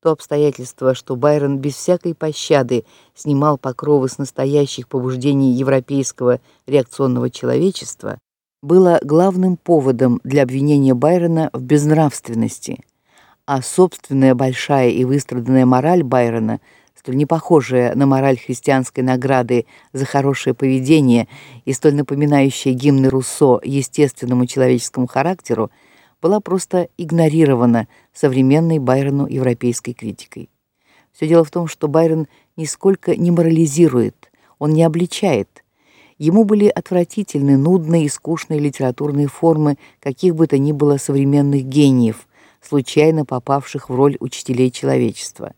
То обстоятельство, что Байрон без всякой пощады снимал покровы с настоящих побуждений европейского реакционного человечества, было главным поводом для обвинения Байрона в безнравственности, а собственная большая и выстраданная мораль Байрона, столь не похожая на мораль христианской награды за хорошее поведение и столь напоминающая гимны Руссо естественному человеческому характеру, была просто игнорирована современной Байрону европейской критикой. Все дело в том, что Байрон нисколько не морализирует, он не обличает. Ему были отвратительны нудные и скучные литературные формы каких бы то ни было современных гениев, случайно попавших в роль учителей человечества.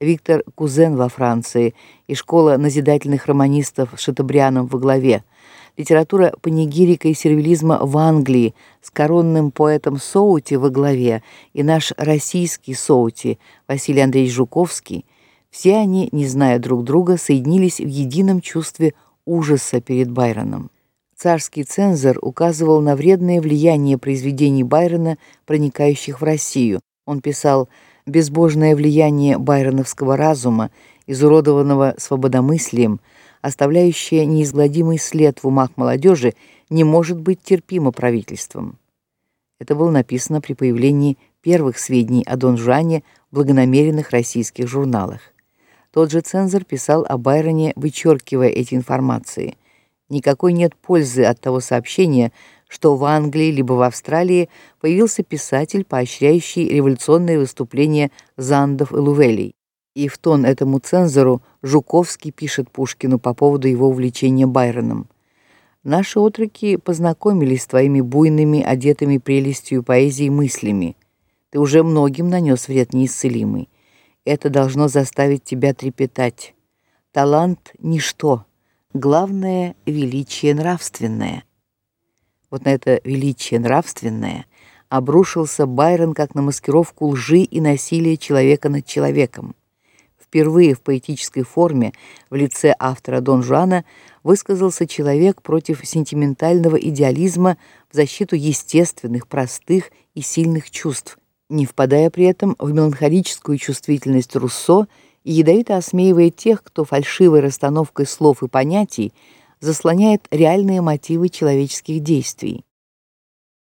Виктор Кузен во Франции и школа назидательных романистов с Шатобрианом во главе – литература панигирика и сервилизма в Англии с коронным поэтом Соути во главе и наш российский Соути Василий Андреевич Жуковский, все они, не зная друг друга, соединились в едином чувстве ужаса перед Байроном. Царский цензор указывал на вредное влияние произведений Байрона, проникающих в Россию. Он писал: "Безбожное влияние байроновского разума, изуродованного свободомыслием, оставляющее неизгладимый след в умах молодежи, не может быть терпимо правительством. Это было написано при появлении первых сведений о Дон Жуане в благонамеренных российских журналах. Тот же цензор писал о Байроне, вычеркивая эти информации. Никакой нет пользы от того сообщения, что в Англии либо в Австралии появился писатель, поощряющий революционные выступления Зандов и Лувелей. И в тон этому цензору Жуковский пишет Пушкину по поводу его увлечения Байроном. Наши отроки познакомились с твоими буйными, одетыми прелестью поэзии мыслями. Ты уже многим нанес вред неисцелимый. Это должно заставить тебя трепетать. Талант ничто, главное величие нравственное. Вот на это величие нравственное обрушился Байрон как на маскировку лжи и насилия человека над человеком впервые в поэтической форме в лице автора Дон Жуана высказался человек против сентиментального идеализма в защиту естественных, простых и сильных чувств, не впадая при этом в меланхолическую чувствительность Руссо и ядовито осмеивая тех, кто фальшивой расстановкой слов и понятий заслоняет реальные мотивы человеческих действий.